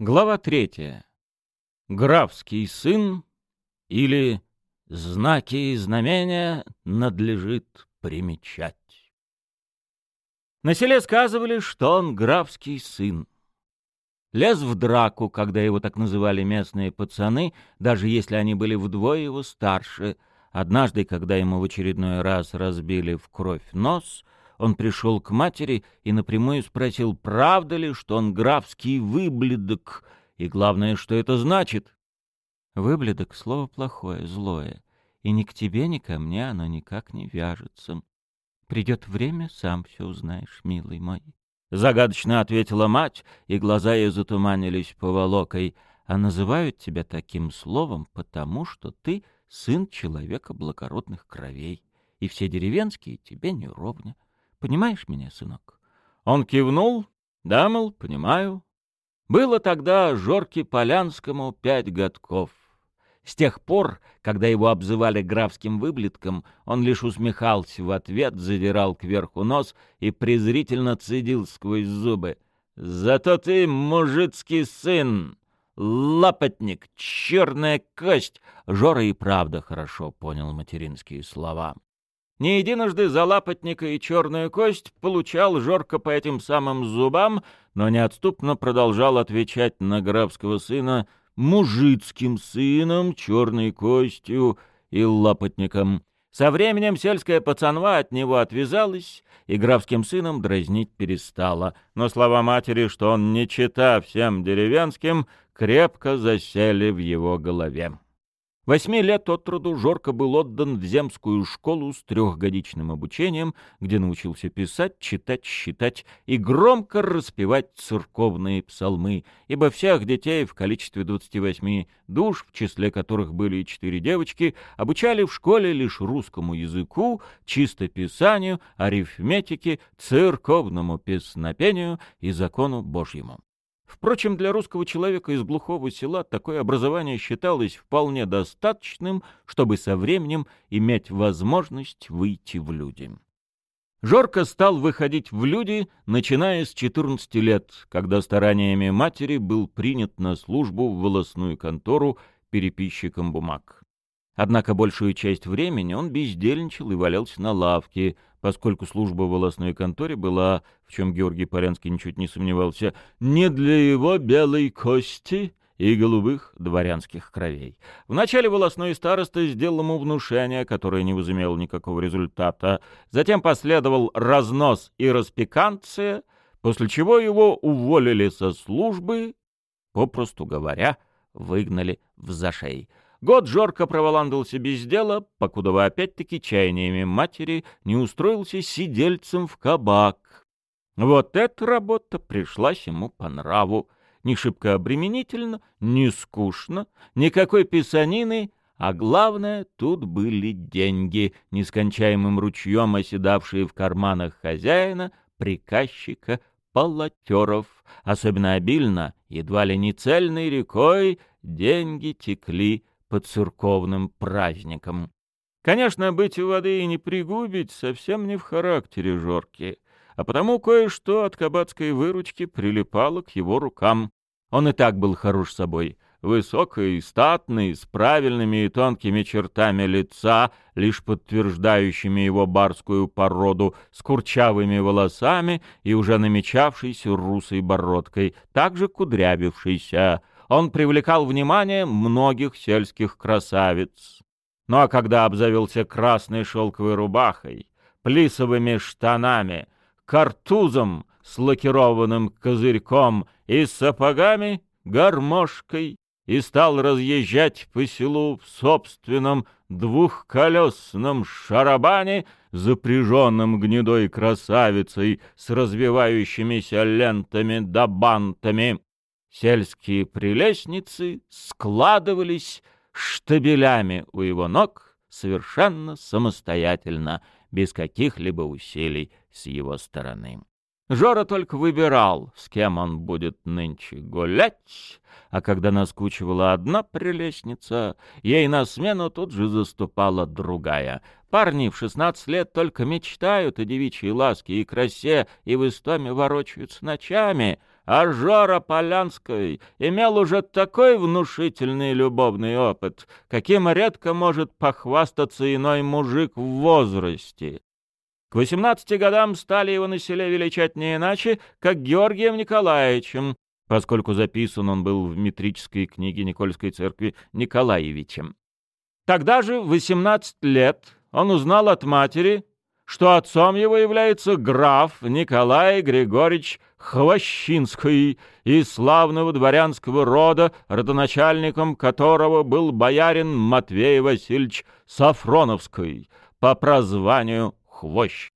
Глава третья. Графский сын или знаки и знамения надлежит примечать. На селе сказывали, что он графский сын. Лез в драку, когда его так называли местные пацаны, даже если они были вдвое его старше. Однажды, когда ему в очередной раз разбили в кровь нос, он пришел к матери и напрямую спросил, правда ли, что он графский выбледок, и главное, что это значит. Выбледок — слово плохое, злое, и ни к тебе, ни ко мне оно никак не вяжется. Придет время, сам все узнаешь, милый мой. Загадочно ответила мать, и глаза ее затуманились поволокой. А называют тебя таким словом, потому что ты сын человека благородных кровей, и все деревенские тебе не ровня. Понимаешь меня, сынок? Он кивнул. Да, мол, понимаю. Было тогда Жорке Полянскому пять годков. С тех пор, когда его обзывали графским выблетком, он лишь усмехался в ответ, задирал кверху нос и презрительно цедил сквозь зубы. «Зато ты мужицкий сын! Лапотник! Черная кость!» Жора и правда хорошо понял материнские слова. Не единожды за лапотника и черную кость получал Жорко по этим самым зубам, но неотступно продолжал отвечать на графского сына мужицким сыном, черной костью и лапотником. Со временем сельская пацанва от него отвязалась, и графским сыном дразнить перестала, но слова матери, что он не чита всем деревенским, крепко засели в его голове. Восьми лет от труду Жорко был отдан в земскую школу с трехгодичным обучением, где научился писать, читать, считать и громко распевать церковные псалмы, ибо всех детей в количестве 28 душ, в числе которых были и четыре девочки, обучали в школе лишь русскому языку, чистописанию, арифметике, церковному песнопению и закону Божьему. Впрочем, для русского человека из глухого села такое образование считалось вполне достаточным, чтобы со временем иметь возможность выйти в люди. Жорко стал выходить в люди, начиная с 14 лет, когда стараниями матери был принят на службу в волосную контору переписчиком бумаг. Однако большую часть времени он бездельничал и валялся на лавке, поскольку служба в волосной конторе была, в чем Георгий Полянский ничуть не сомневался, не для его белой кости и голубых дворянских кровей. Вначале волосной староста сделал ему внушение, которое не возымело никакого результата. Затем последовал разнос и распеканция, после чего его уволили со службы, попросту говоря, выгнали в зашей. Год Жорко проволандался без дела, покуда вы опять-таки чаяниями матери не устроился сидельцем в кабак. Вот эта работа пришлась ему по нраву. Не шибко обременительно, не скучно, никакой писанины, а главное, тут были деньги, нескончаемым ручьем оседавшие в карманах хозяина, приказчика, полотеров. Особенно обильно, едва ли не цельной рекой, деньги текли по церковным праздникам. Конечно, быть у воды и не пригубить совсем не в характере Жорки, а потому кое-что от кабацкой выручки прилипало к его рукам. Он и так был хорош собой, высокий, статный, с правильными и тонкими чертами лица, лишь подтверждающими его барскую породу, с курчавыми волосами и уже намечавшейся русой бородкой, также кудрявившейся — он привлекал внимание многих сельских красавиц. Ну а когда обзавелся красной шелковой рубахой, плисовыми штанами, картузом с лакированным козырьком и сапогами, гармошкой, и стал разъезжать по селу в собственном двухколесном шарабане, запряженном гнедой красавицей с развивающимися лентами да бантами, Сельские прелестницы складывались штабелями у его ног совершенно самостоятельно, без каких-либо усилий с его стороны. Жора только выбирал, с кем он будет нынче гулять, а когда наскучивала одна прелестница, ей на смену тут же заступала другая. Парни в шестнадцать лет только мечтают о девичьей ласке и красе и в истоме ворочаются ночами — а Жора Полянской имел уже такой внушительный любовный опыт, каким редко может похвастаться иной мужик в возрасте. К 18 годам стали его на селе величать не иначе, как Георгием Николаевичем, поскольку записан он был в метрической книге Никольской церкви Николаевичем. Тогда же, в 18 лет, он узнал от матери, что отцом его является граф Николай Григорьевич Хвощинский из славного дворянского рода, родоначальником которого был боярин Матвей Васильевич Сафроновский по прозванию Хвощ.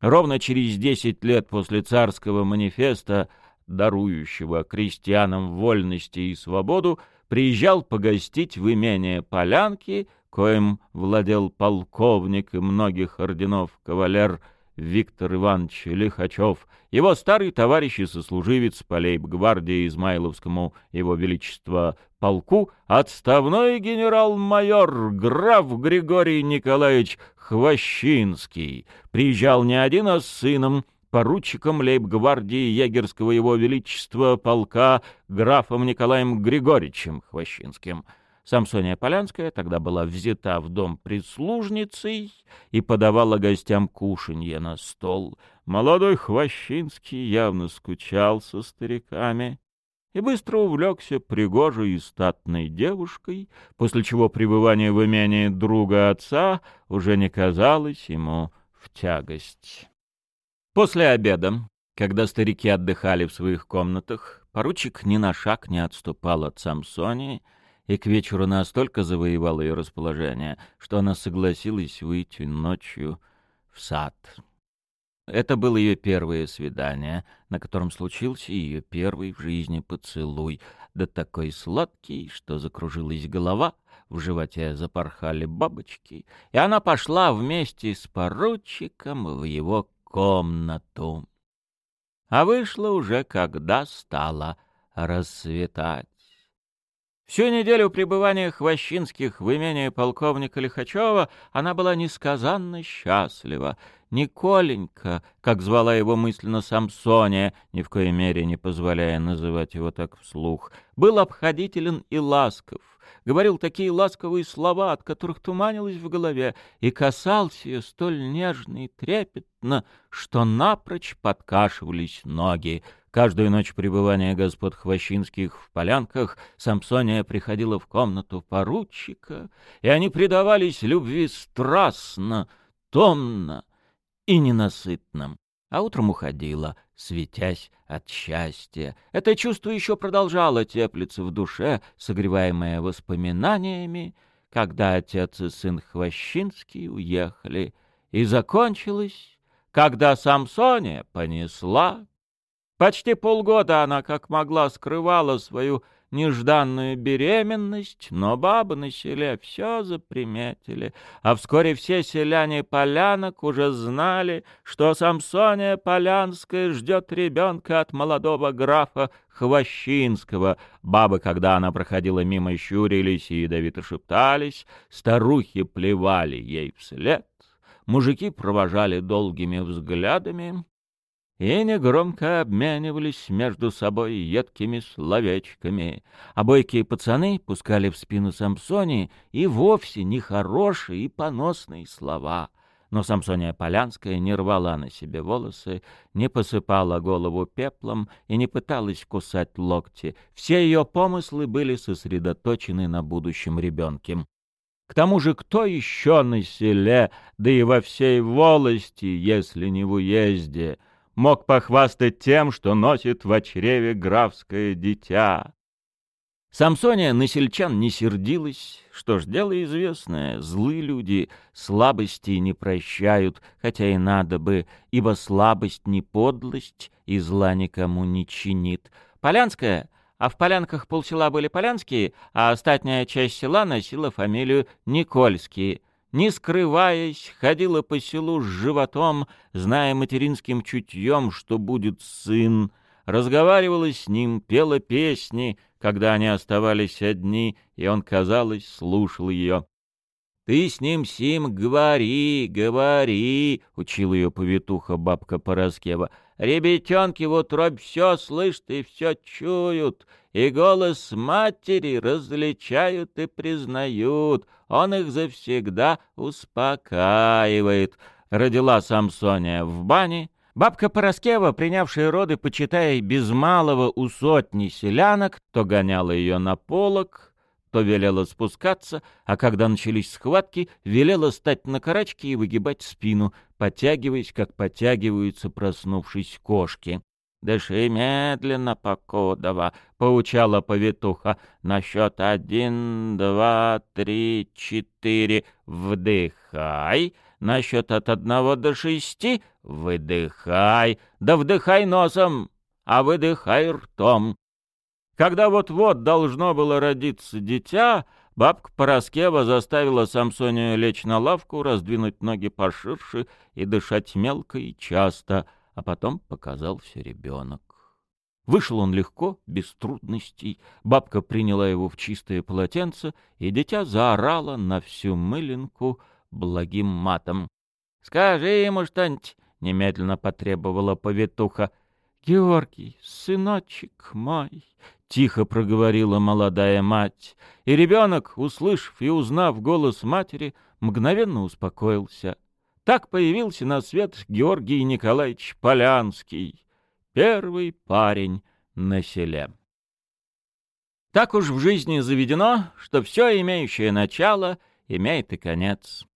Ровно через десять лет после царского манифеста, дарующего крестьянам вольности и свободу, приезжал погостить в имение Полянки — коим владел полковник и многих орденов кавалер Виктор Иванович Лихачев, его старый товарищ и сослуживец по лейб-гвардии Измайловскому его величества полку, отставной генерал-майор граф Григорий Николаевич Хвощинский, приезжал не один, а с сыном, поручиком лейб-гвардии егерского его величества полка графом Николаем Григорьевичем Хвощинским — Самсония Полянская тогда была взята в дом прислужницей и подавала гостям кушанье на стол. Молодой Хвощинский явно скучал со стариками и быстро увлекся пригожей и статной девушкой, после чего пребывание в имении друга отца уже не казалось ему в тягость. После обеда, когда старики отдыхали в своих комнатах, поручик ни на шаг не отступал от Самсонии, и к вечеру настолько завоевал ее расположение, что она согласилась выйти ночью в сад. Это было ее первое свидание, на котором случился ее первый в жизни поцелуй, да такой сладкий, что закружилась голова, в животе запорхали бабочки, и она пошла вместе с поручиком в его комнату. А вышла уже, когда стало рассветать. Всю неделю пребывания Хвощинских в имении полковника Лихачева она была несказанно счастлива. Николенька, как звала его мысленно Самсония, ни в коей мере не позволяя называть его так вслух, был обходителен и ласков, говорил такие ласковые слова, от которых туманилось в голове, и касался ее столь нежно и трепетно, что напрочь подкашивались ноги. Каждую ночь пребывания господ Хвощинских в полянках Самсония приходила в комнату поручика, и они предавались любви страстно, томно и ненасытно. А утром уходила, светясь от счастья. Это чувство еще продолжало теплиться в душе, согреваемое воспоминаниями, когда отец и сын Хвощинский уехали, и закончилось, когда Самсония понесла Почти полгода она как могла скрывала свою нежданную беременность, но бабы на селе все заприметили, а вскоре все селяне Полянок уже знали, что Самсония Полянская ждет ребенка от молодого графа Хвощинского. Бабы, когда она проходила мимо, щурились и ядовито шептались, старухи плевали ей вслед, мужики провожали долгими взглядами, и негромко обменивались между собой едкими словечками. А бойкие пацаны пускали в спину Самсонии и вовсе нехорошие и поносные слова. Но Самсония Полянская не рвала на себе волосы, не посыпала голову пеплом и не пыталась кусать локти. Все ее помыслы были сосредоточены на будущем ребенке. К тому же кто еще на селе, да и во всей волости, если не в уезде — мог похвастать тем, что носит в чреве графское дитя. Самсония на сельчан не сердилась, что ж, дело известное, злые люди слабости не прощают, хотя и надо бы, ибо слабость не подлость и зла никому не чинит. Полянская, а в Полянках полсела были полянские, а остатняя часть села носила фамилию Никольские — не скрываясь, ходила по селу с животом, зная материнским чутьем, что будет сын, разговаривала с ним, пела песни, когда они оставались одни, и он, казалось, слушал ее. — Ты с ним сим говори, говори, — учил ее повитуха бабка Пороскева. Ребятенки в утробе все слышат и все чуют, и голос матери различают и признают. Он их завсегда успокаивает. Родила Самсония в бане, Бабка Пороскева, принявшая роды, почитая без малого у сотни селянок, то гоняла ее на полок, то велела спускаться, а когда начались схватки, велела стать на карачки и выгибать спину, подтягиваясь, как подтягиваются проснувшись кошки. «Дыши медленно, покодова», — поучала повитуха. «На счет один, два, три, четыре. Вдыхай. На счет от одного до шести. Выдыхай. Да вдыхай носом, а выдыхай ртом. Когда вот-вот должно было родиться дитя, бабка Пороскева заставила Самсонию лечь на лавку, раздвинуть ноги поширше и дышать мелко и часто, а потом показался ребенок. Вышел он легко, без трудностей. Бабка приняла его в чистое полотенце, и дитя заорало на всю мылинку благим матом. — Скажи ему что-нибудь, — немедленно потребовала повитуха. — Георгий, сыночек мой, тихо проговорила молодая мать, и ребенок, услышав и узнав голос матери, мгновенно успокоился. Так появился на свет Георгий Николаевич Полянский, первый парень на селе. Так уж в жизни заведено, что все имеющее начало имеет и конец.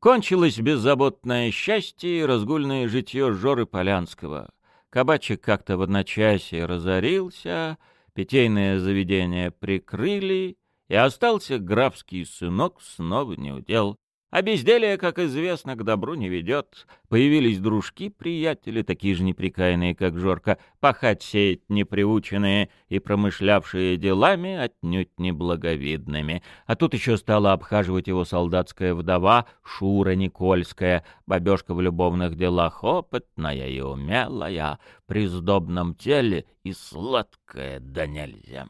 Кончилось беззаботное счастье и разгульное житье Жоры Полянского. Кабачик как-то в одночасье разорился — питейное заведение прикрыли, и остался графский сынок снова неудел. А безделие, как известно, к добру не ведет. Появились дружки-приятели, такие же неприкаянные, как Жорка, пахать сеять неприученные и промышлявшие делами отнюдь неблаговидными. А тут еще стала обхаживать его солдатская вдова Шура Никольская, бабешка в любовных делах опытная и умелая, при сдобном теле и сладкая да нельзя.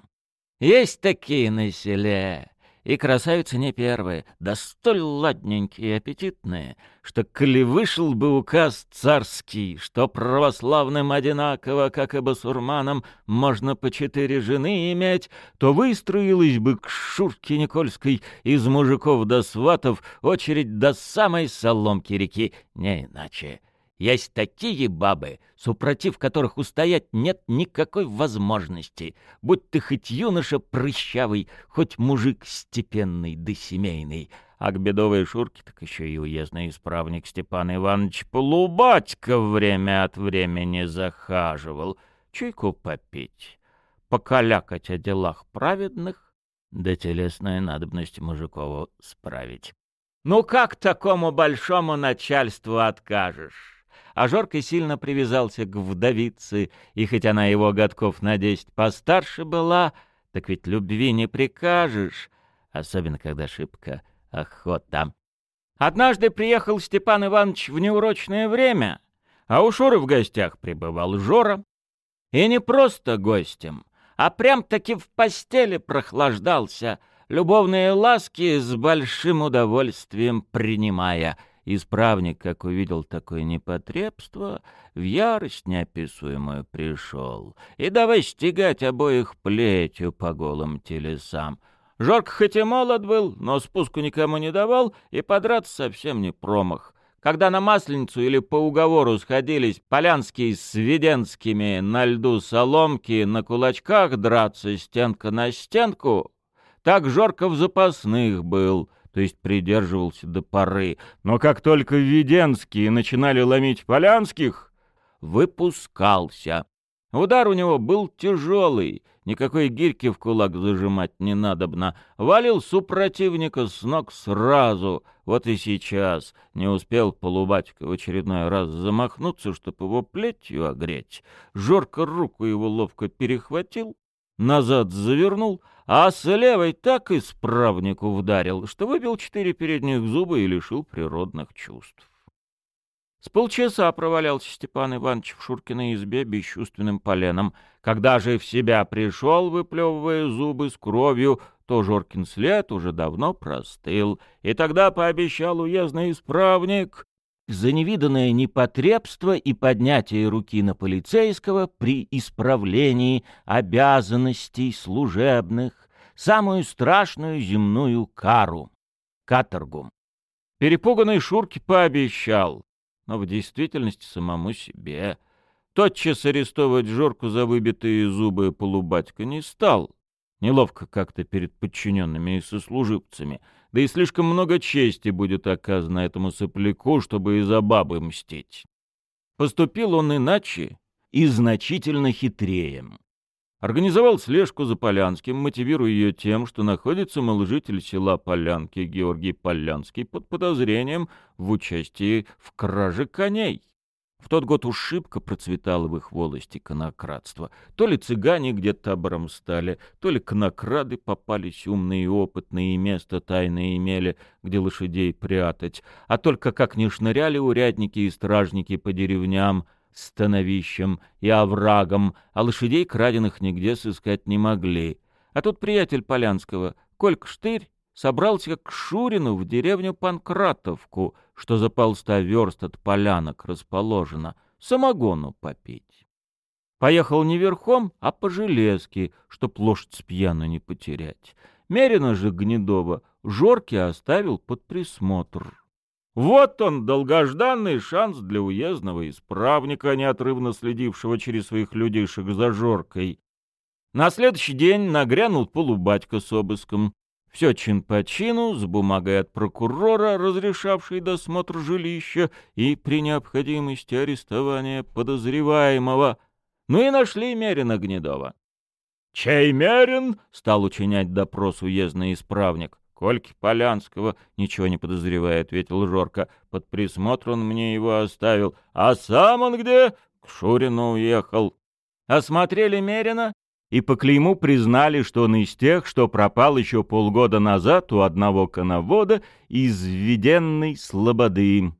Есть такие на селе, и красавицы не первые, да столь ладненькие и аппетитные, что коли вышел бы указ царский, что православным одинаково, как и басурманам, можно по четыре жены иметь, то выстроилась бы к Шурке Никольской из мужиков до сватов очередь до самой соломки реки, не иначе. Есть такие бабы, супротив которых устоять нет никакой возможности, будь ты хоть юноша прыщавый, хоть мужик степенный да семейный. А к бедовой Шурке так еще и уездный исправник Степан Иванович Полубатько время от времени захаживал. Чайку попить, покалякать о делах праведных, да телесную надобность мужикову справить. Ну как такому большому начальству откажешь? А Жорка сильно привязался к вдовице, и хоть она его годков на десять постарше была, так ведь любви не прикажешь, особенно когда шибко охота. Однажды приехал Степан Иванович в неурочное время, а у Шуры в гостях пребывал Жора. И не просто гостем, а прям-таки в постели прохлаждался, любовные ласки с большим удовольствием принимая — Исправник, как увидел такое непотребство, в ярость неописуемую пришел. И давай стегать обоих плетью по голым телесам. Жорк хоть и молод был, но спуску никому не давал, и подраться совсем не промах. Когда на Масленицу или по уговору сходились Полянские с Веденскими на льду соломки на кулачках драться стенка на стенку, так Жорка в запасных был — то есть придерживался до поры. Но как только Веденские начинали ломить Полянских, выпускался. Удар у него был тяжелый, никакой гирьки в кулак зажимать не надобно. Валил супротивника с ног сразу. Вот и сейчас не успел полубатька в очередной раз замахнуться, чтобы его плетью огреть. Жорко руку его ловко перехватил, назад завернул — а с левой так исправнику вдарил, что выбил четыре передних зуба и лишил природных чувств. С полчаса провалялся Степан Иванович в Шуркиной избе бесчувственным поленом. Когда же в себя пришел, выплевывая зубы с кровью, то Жоркин след уже давно простыл, и тогда пообещал уездный исправник за невиданное непотребство и поднятие руки на полицейского при исправлении обязанностей служебных, самую страшную земную кару — каторгу. Перепуганный Шурки пообещал, но в действительности самому себе. Тотчас арестовывать Жорку за выбитые зубы полубатька не стал. Неловко как-то перед подчиненными и сослуживцами — да и слишком много чести будет оказано этому сопляку, чтобы из-за бабы мстить. Поступил он иначе и значительно хитрее. Организовал слежку за Полянским, мотивируя ее тем, что находится, мол, житель села Полянки Георгий Полянский под подозрением в участии в краже коней. В тот год уж шибко процветало в их волости конократство. То ли цыгане где-то табором стали, то ли конокрады попались умные и опытные, и место тайное имели, где лошадей прятать. А только как не шныряли урядники и стражники по деревням, становищам и оврагам, а лошадей краденых нигде сыскать не могли. А тут приятель Полянского, Кольк Штырь, собрался к Шурину в деревню Панкратовку, что за полста верст от полянок расположено, самогону попить. Поехал не верхом, а по железке, чтоб лошадь с пьяну не потерять. Мерина же Гнедова Жорки оставил под присмотр. Вот он, долгожданный шанс для уездного исправника, неотрывно следившего через своих людишек за Жоркой. На следующий день нагрянул полубатька с обыском. Все чин по чину, с бумагой от прокурора, разрешавшей досмотр жилища и при необходимости арестования подозреваемого. Ну и нашли Мерина Гнедова. «Чей Мерин?» — стал учинять допрос уездный исправник. «Кольки Полянского, ничего не подозревая», — ответил Жорка. «Под присмотр он мне его оставил. А сам он где?» «К Шурину уехал». Осмотрели Мерина и по клейму признали, что он из тех, что пропал еще полгода назад у одного коновода из введенной слободы.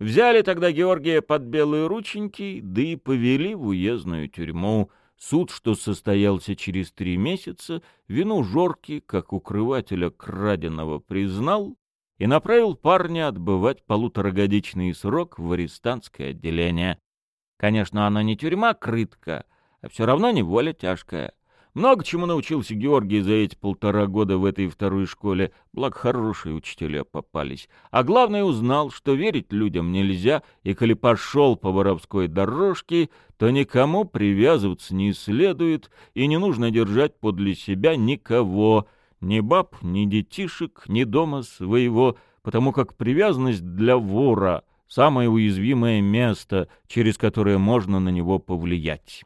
Взяли тогда Георгия под белые рученьки, да и повели в уездную тюрьму. Суд, что состоялся через три месяца, вину Жорки, как укрывателя краденого, признал и направил парня отбывать полуторагодичный срок в арестантское отделение. Конечно, она не тюрьма-крытка, а все равно неволя тяжкая. Много чему научился Георгий за эти полтора года в этой второй школе, благо хорошие учителя попались. А главное узнал, что верить людям нельзя, и коли пошел по воровской дорожке, то никому привязываться не следует, и не нужно держать подле себя никого, ни баб, ни детишек, ни дома своего, потому как привязанность для вора — самое уязвимое место, через которое можно на него повлиять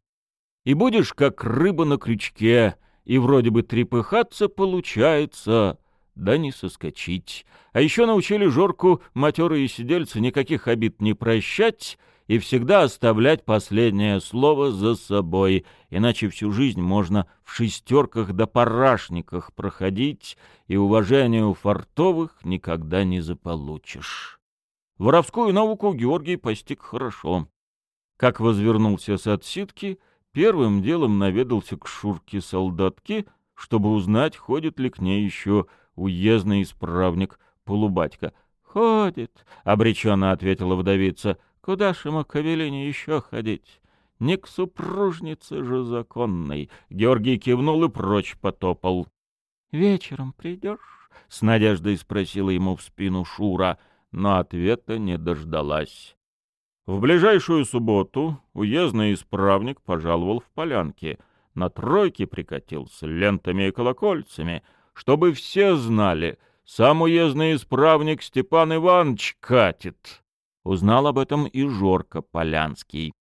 и будешь как рыба на крючке, и вроде бы трепыхаться получается, да не соскочить. А еще научили Жорку матерые сидельцы никаких обид не прощать и всегда оставлять последнее слово за собой, иначе всю жизнь можно в шестерках да парашниках проходить, и уважения у фартовых никогда не заполучишь. Воровскую науку Георгий постиг хорошо. Как возвернулся с отсидки — Первым делом наведался к Шурке солдатке, чтобы узнать, ходит ли к ней еще уездный исправник Полубатька. «Ходит», — обреченно ответила вдовица. «Куда ж ему к Авелине еще ходить? Не к супружнице же законной». Георгий кивнул и прочь потопал. «Вечером придешь?» — с надеждой спросила ему в спину Шура, но ответа не дождалась. В ближайшую субботу уездный исправник пожаловал в полянки. На тройке прикатил с лентами и колокольцами, чтобы все знали, сам уездный исправник Степан Иванович катит. Узнал об этом и Жорка Полянский.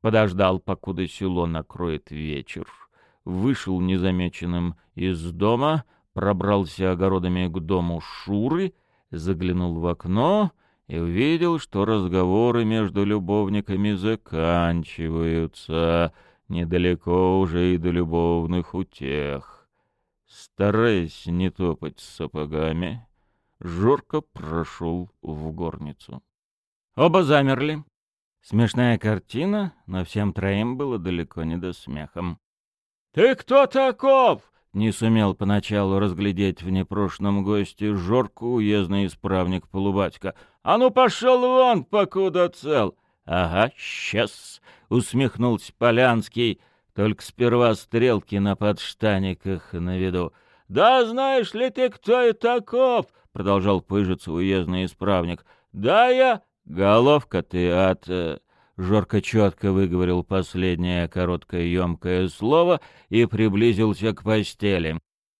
Подождал, покуда село накроет вечер. Вышел незамеченным из дома, пробрался огородами к дому Шуры, заглянул в окно — и увидел, что разговоры между любовниками заканчиваются, недалеко уже и до любовных утех. Стараясь не топать сапогами, Жорко прошел в горницу. Оба замерли. Смешная картина, но всем троим было далеко не до смеха. — Ты кто таков? Не сумел поначалу разглядеть в непрошенном госте Жорку уездный исправник Полубатька. «А ну пошел вон, покуда цел!» «Ага, сейчас!» — усмехнулся Полянский. Только сперва стрелки на подштаниках на виду. «Да знаешь ли ты, кто и таков?» — продолжал пыжиться уездный исправник. «Да я...» «Головка ты от...» Жорко четко выговорил последнее короткое емкое слово и приблизился к постели.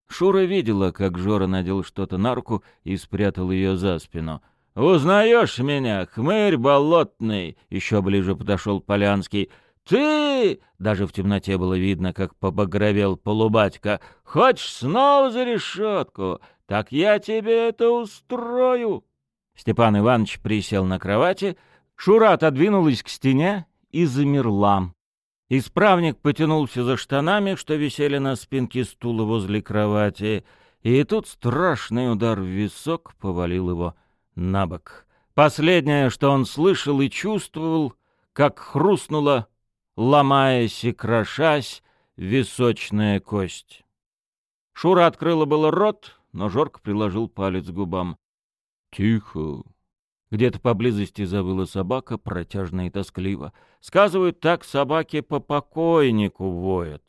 Шура видела, как Жора надел что-то на руку и спрятал ее за спину. «Узнаешь меня, хмырь болотный?» — еще ближе подошел Полянский. «Ты!» — даже в темноте было видно, как побагровел полубатька. «Хочешь снова за решетку? Так я тебе это устрою!» Степан Иванович присел на кровати, Шура отодвинулась к стене и замерла. Исправник потянулся за штанами, что висели на спинке стула возле кровати, и тут страшный удар в висок повалил его на бок. Последнее, что он слышал и чувствовал, как хрустнула, ломаясь и крошась, височная кость. Шура открыла было рот, но Жорк приложил палец к губам. «Тихо!» Где-то поблизости завыла собака, протяжно и тоскливо. Сказывают, так собаки по покойнику воют.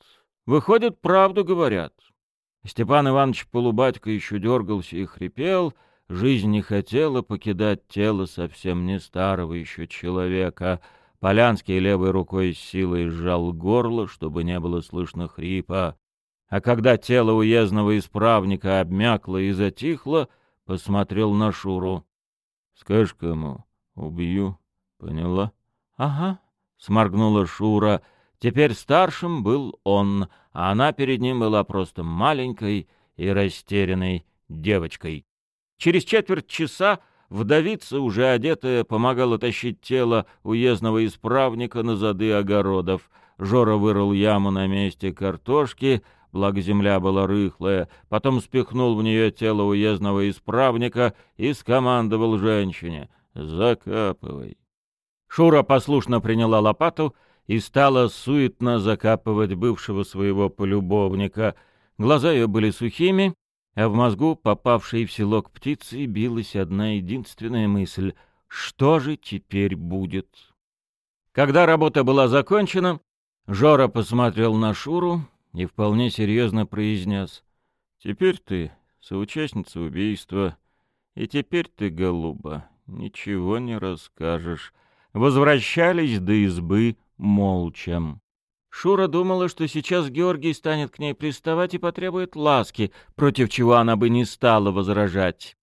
Выходит, правду говорят. Степан Иванович Полубатько еще дергался и хрипел. Жизнь не хотела покидать тело совсем не старого еще человека. Полянский левой рукой с силой сжал горло, чтобы не было слышно хрипа. А когда тело уездного исправника обмякло и затихло, посмотрел на Шуру. Скажешь кому, убью, поняла? — Ага, — сморгнула Шура. Теперь старшим был он, а она перед ним была просто маленькой и растерянной девочкой. Через четверть часа вдовица, уже одетая, помогала тащить тело уездного исправника на зады огородов. Жора вырыл яму на месте картошки, благо земля была рыхлая, потом спихнул в нее тело уездного исправника и скомандовал женщине «Закапывай». Шура послушно приняла лопату и стала суетно закапывать бывшего своего полюбовника. Глаза ее были сухими, а в мозгу, попавшей в селок птицы, билась одна единственная мысль — что же теперь будет? Когда работа была закончена, Жора посмотрел на Шуру, и вполне серьезно произнес. «Теперь ты соучастница убийства, и теперь ты, голуба, ничего не расскажешь». Возвращались до избы молча. Шура думала, что сейчас Георгий станет к ней приставать и потребует ласки, против чего она бы не стала возражать.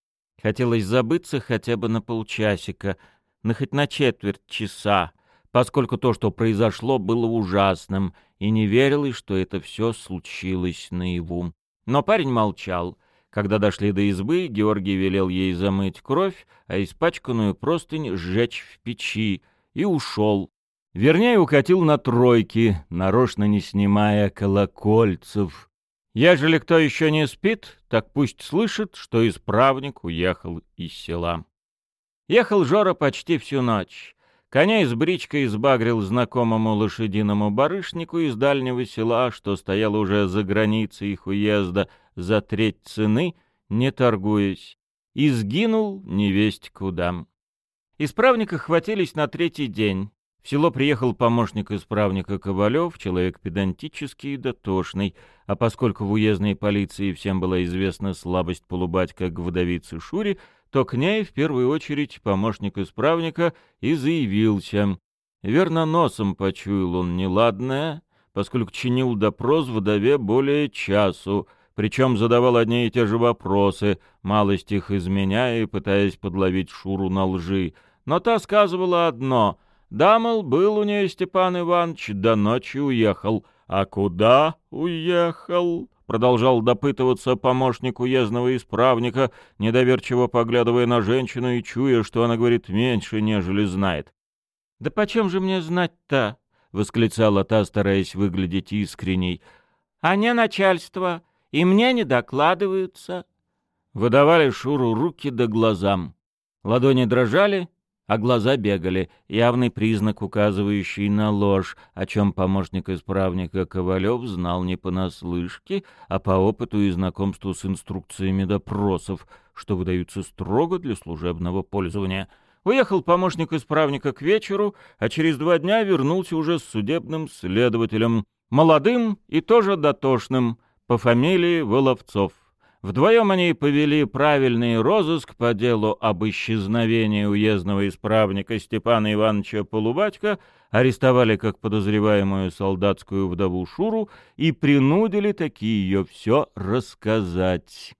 Хотелось забыться хотя бы на полчасика, на хоть на четверть часа, поскольку то, что произошло, было ужасным, и не верилось, что это все случилось наяву. Но парень молчал. Когда дошли до избы, Георгий велел ей замыть кровь, а испачканную простынь сжечь в печи, и ушел. Вернее, укатил на тройки, нарочно не снимая колокольцев. Ежели кто еще не спит, так пусть слышит, что исправник уехал из села. Ехал Жора почти всю ночь. Коня с бричкой избагрил знакомому лошадиному барышнику из дальнего села, что стоял уже за границей их уезда, за треть цены, не торгуясь, и сгинул невесть куда. Исправника хватились на третий день. В село приехал помощник исправника Ковалев, человек педантический и дотошный, а поскольку в уездной полиции всем была известна слабость полубатька к вдовице Шуре, то к ней в первую очередь помощник исправника и заявился. Верно, носом почуял он неладное, поскольку чинил допрос вдове более часу, причем задавал одни и те же вопросы, малость их изменяя и пытаясь подловить Шуру на лжи. Но та сказывала одно — да, мол, был у нее Степан Иванович, до ночи уехал. А куда уехал? Продолжал допытываться помощник уездного исправника, недоверчиво поглядывая на женщину и чуя, что она говорит меньше, нежели знает. «Да почем же мне знать-то?» — восклицала та, стараясь выглядеть искренней. «А не начальство, и мне не докладываются». Выдавали Шуру руки да глазам. Ладони дрожали, а глаза бегали, явный признак, указывающий на ложь, о чем помощник исправника Ковалев знал не понаслышке, а по опыту и знакомству с инструкциями допросов, что выдаются строго для служебного пользования. Уехал помощник исправника к вечеру, а через два дня вернулся уже с судебным следователем, молодым и тоже дотошным, по фамилии Воловцов. Вдвоем они повели правильный розыск по делу об исчезновении уездного исправника Степана Ивановича Полубатька, арестовали как подозреваемую солдатскую вдову Шуру и принудили таки ее все рассказать.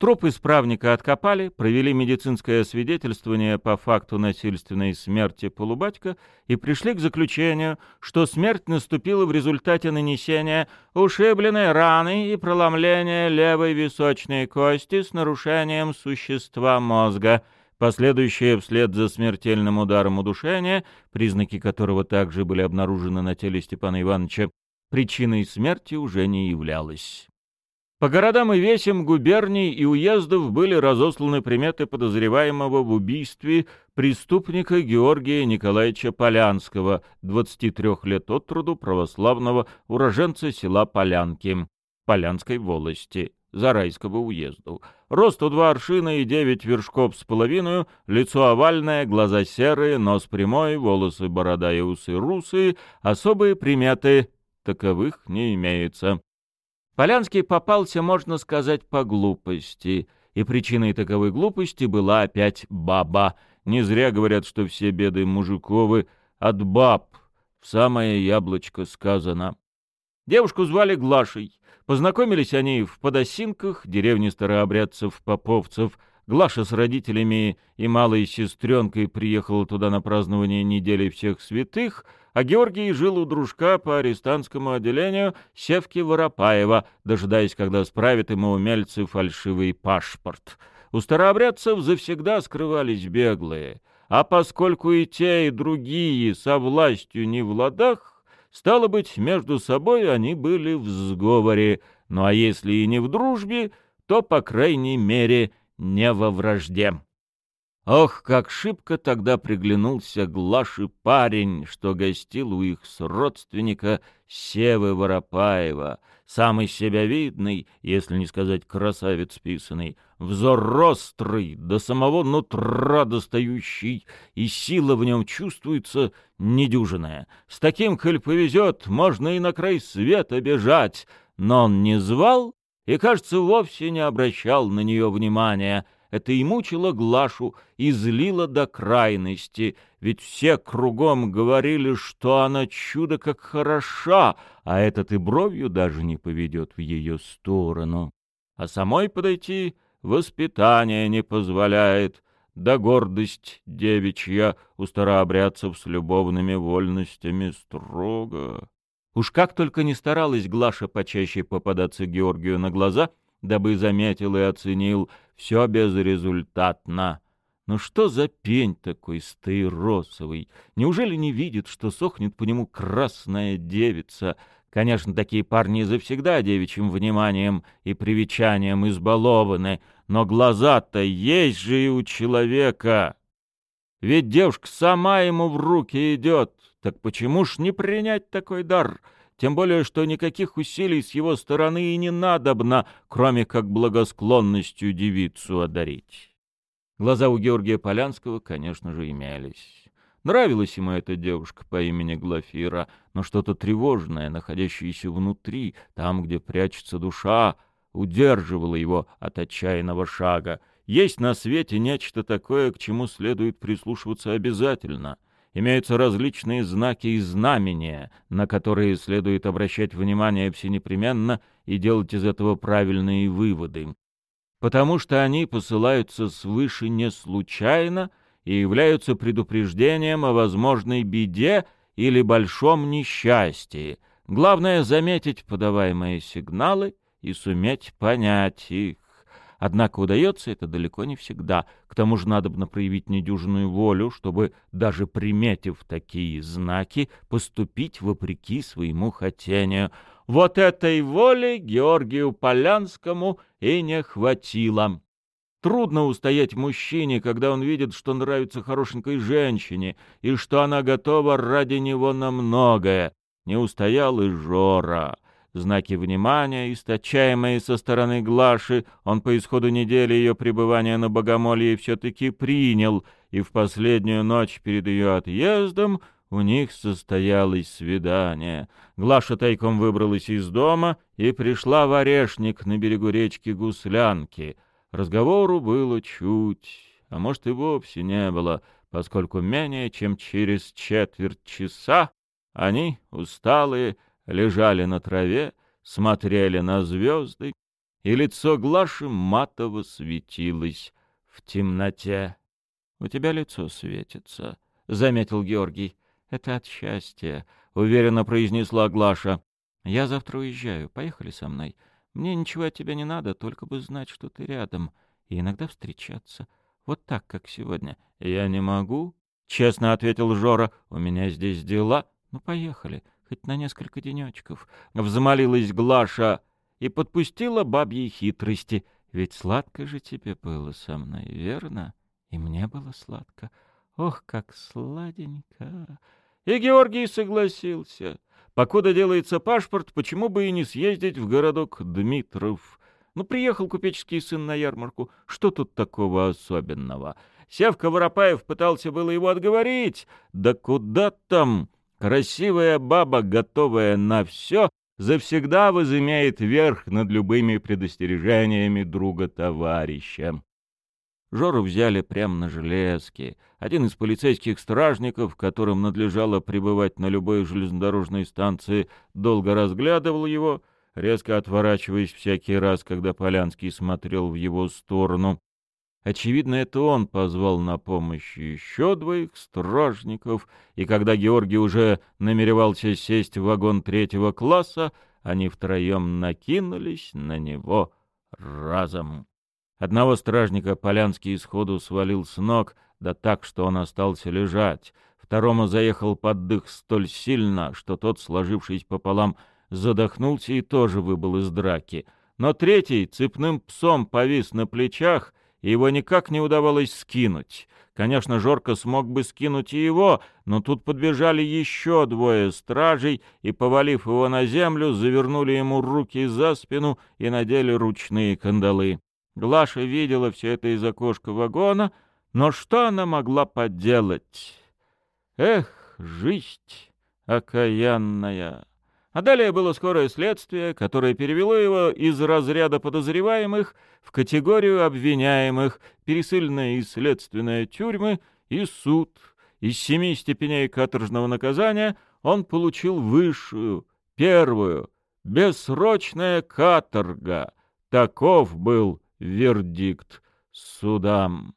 Труп исправника откопали, провели медицинское освидетельствование по факту насильственной смерти полубатька и пришли к заключению, что смерть наступила в результате нанесения ушибленной раны и проломления левой височной кости с нарушением существа мозга, последующее вслед за смертельным ударом удушения, признаки которого также были обнаружены на теле Степана Ивановича, причиной смерти уже не являлось. По городам и весям губерний и уездов были разосланы приметы подозреваемого в убийстве преступника Георгия Николаевича Полянского, 23 лет от труду православного уроженца села Полянки, Полянской волости, Зарайского уезду. Рост у два аршина и девять вершков с половиной, лицо овальное, глаза серые, нос прямой, волосы, борода и усы русые, особые приметы таковых не имеется. Полянский попался, можно сказать, по глупости, и причиной таковой глупости была опять баба. Не зря говорят, что все беды мужиковы от баб, в самое яблочко сказано. Девушку звали Глашей. Познакомились они в Подосинках, деревне старообрядцев-поповцев. Глаша с родителями и малой сестренкой приехала туда на празднование недели всех святых — а Георгий жил у дружка по арестантскому отделению Севки Воропаева, дожидаясь, когда справит ему умельцы фальшивый паспорт. У старообрядцев завсегда скрывались беглые, а поскольку и те, и другие со властью не в ладах, стало быть, между собой они были в сговоре, ну а если и не в дружбе, то, по крайней мере, не во вражде. Ох, как шибко тогда приглянулся Глаши парень, что гостил у их с родственника Севы Воропаева, самый себя видный, если не сказать красавец писанный, взор острый, до самого нутра достающий, и сила в нем чувствуется недюжинная. С таким, коль повезет, можно и на край света бежать, но он не звал и, кажется, вовсе не обращал на нее внимания — это и мучило Глашу, и злило до крайности, ведь все кругом говорили, что она чудо как хороша, а этот и бровью даже не поведет в ее сторону. А самой подойти воспитание не позволяет, да гордость девичья у старообрядцев с любовными вольностями строго. Уж как только не старалась Глаша почаще попадаться Георгию на глаза, дабы заметил и оценил, все безрезультатно. Ну что за пень такой стаиросовый? Неужели не видит, что сохнет по нему красная девица? Конечно, такие парни завсегда девичьим вниманием и привечанием избалованы, но глаза-то есть же и у человека. Ведь девушка сама ему в руки идет, так почему ж не принять такой дар?» тем более, что никаких усилий с его стороны и не надобно, кроме как благосклонностью девицу одарить. Глаза у Георгия Полянского, конечно же, имелись. Нравилась ему эта девушка по имени Глафира, но что-то тревожное, находящееся внутри, там, где прячется душа, удерживало его от отчаянного шага. Есть на свете нечто такое, к чему следует прислушиваться обязательно — имеются различные знаки и знамения, на которые следует обращать внимание всенепременно и делать из этого правильные выводы. Потому что они посылаются свыше не случайно и являются предупреждением о возможной беде или большом несчастье. Главное — заметить подаваемые сигналы и суметь понять их. Однако удается это далеко не всегда. К тому же надо бы проявить недюжинную волю, чтобы, даже приметив такие знаки, поступить вопреки своему хотению. Вот этой воли Георгию Полянскому и не хватило. Трудно устоять мужчине, когда он видит, что нравится хорошенькой женщине, и что она готова ради него на многое. Не устоял и Жора. Знаки внимания, источаемые со стороны Глаши, он по исходу недели ее пребывания на Богомолье все-таки принял, и в последнюю ночь перед ее отъездом у них состоялось свидание. Глаша тайком выбралась из дома и пришла в Орешник на берегу речки Гуслянки — Разговору было чуть, а может и вовсе не было, поскольку менее чем через четверть часа они, усталые, лежали на траве, смотрели на звезды, и лицо Глаши матово светилось в темноте. — У тебя лицо светится, — заметил Георгий. — Это от счастья, — уверенно произнесла Глаша. — Я завтра уезжаю. Поехали со мной. — мне ничего от тебя не надо, только бы знать, что ты рядом, и иногда встречаться. Вот так, как сегодня. — Я не могу, — честно ответил Жора. — У меня здесь дела. Ну, поехали, хоть на несколько денечков. Взмолилась Глаша и подпустила бабьей хитрости. Ведь сладко же тебе было со мной, верно? И мне было сладко. Ох, как сладенько! И Георгий согласился. Покуда делается паспорт, почему бы и не съездить в городок Дмитров? Ну, приехал купеческий сын на ярмарку. Что тут такого особенного? Севка Воропаев пытался было его отговорить. Да куда там? Красивая баба, готовая на все, завсегда возымеет верх над любыми предостережениями друга-товарища. Жору взяли прямо на железке. Один из полицейских стражников, которым надлежало пребывать на любой железнодорожной станции, долго разглядывал его, резко отворачиваясь всякий раз, когда Полянский смотрел в его сторону. Очевидно, это он позвал на помощь еще двоих стражников, и когда Георгий уже намеревался сесть в вагон третьего класса, они втроем накинулись на него разом. Одного стражника Полянский сходу свалил с ног, да так, что он остался лежать. Второму заехал под дых столь сильно, что тот, сложившись пополам, задохнулся и тоже выбыл из драки. Но третий цепным псом повис на плечах, и его никак не удавалось скинуть. Конечно, Жорко смог бы скинуть и его, но тут подбежали еще двое стражей и, повалив его на землю, завернули ему руки за спину и надели ручные кандалы. Глаша видела все это из окошка вагона, но что она могла поделать? Эх, жизнь окаянная! А далее было скорое следствие, которое перевело его из разряда подозреваемых в категорию обвиняемых, пересыльная и следственная тюрьмы и суд. Из семи степеней каторжного наказания он получил высшую, первую, бессрочная каторга. Таков был вердикт судам.